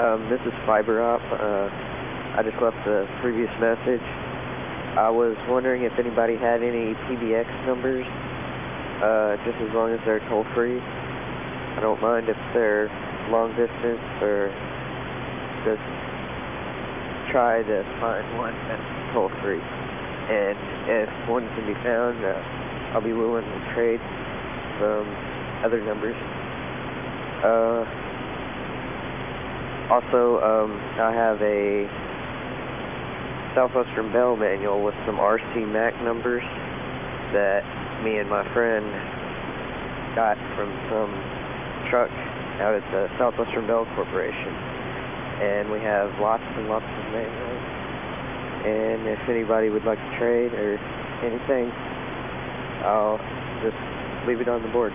Um, this is FiberOp. Uh, I just left the previous message. I was wondering if anybody had any PBX numbers, uh, just as long as they're toll free. I don't mind if they're long distance or just try to find one that's toll free. And if one can be found, uh, I'll be willing to trade some other numbers. Uh, also, um, I have a Southwestern Bell manual with some RCMAC numbers that me and my friend got from some truck out at the Southwestern Bell Corporation. And we have lots and lots of manuals. And if anybody would like to trade or anything, I'll just leave it on the board.